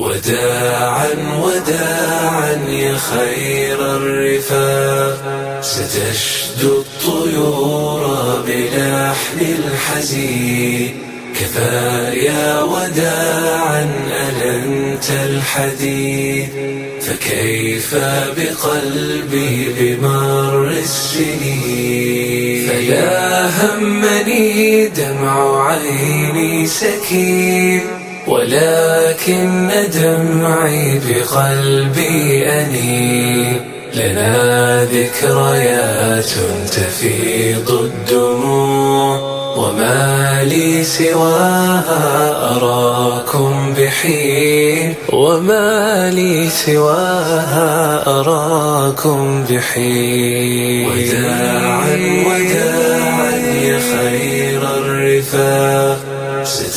وداعا وداعا يا خير الرفاق. ستشدو الطيور بلحن الحزين. كفى يا وداعا ألنت الحديث فكيف بقلبي بمر السنين؟ فيا همني دمع عيني سكين. ولكن دمعي بقلبي أنيب. لنا ذكريات تفيض الدموع وما لي سواها أراكم بحين. وما لي سواها أراكم بحين. وداعا وداعا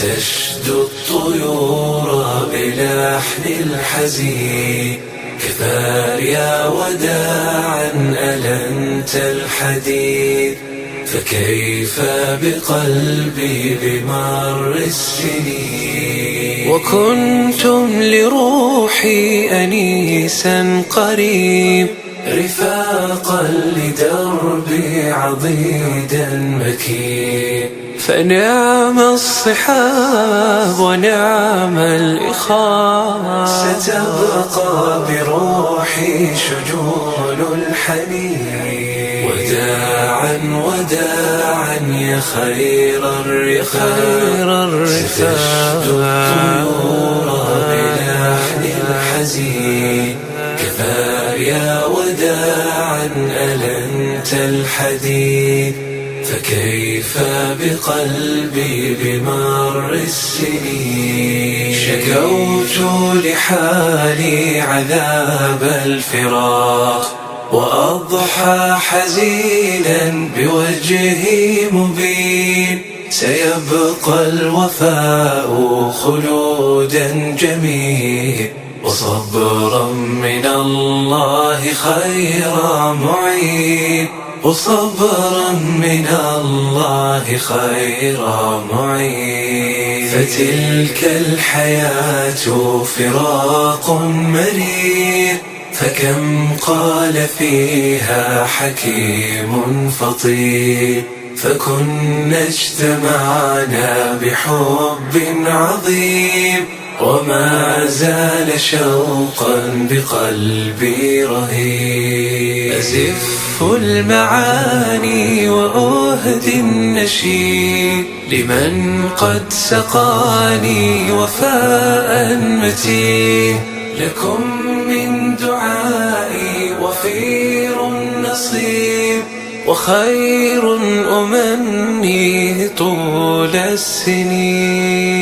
ستشدو الطيور بلحن الحزين. كفى يا وداعا ألنت الحديث فكيف بقلبي بمر السنين؟ وكنتم لروحي أنيسا قريب. رفاقا لدربي عضيدا مكين. فنعم الصحاب ونعم الإخاء ستبقى بروحي شجون الحنين. وداعا وداعا يا خير ستشدو الطيور وداعا ألنت الحديد؟ فكيف بقلبي بمر السنين؟ شكوت لحالي عذاب الفراق وأضحى حزينا بوجهي مبين. سيبقى الوفاء خلودا جميل. وصبرا من الله خير معين وصبرا من الله خير معين فتلك الحياة فراق مرير فكم قال فيها حكيم فطير فكنا اجتمعنا بحب عظيم. وما زال شوقا بقلبي رهيب. أزف المعاني وأهدي النشيد لمن قد سقاني وفاء متين لكم من دعائي وفير نصيب. وخير أمني طول السنين.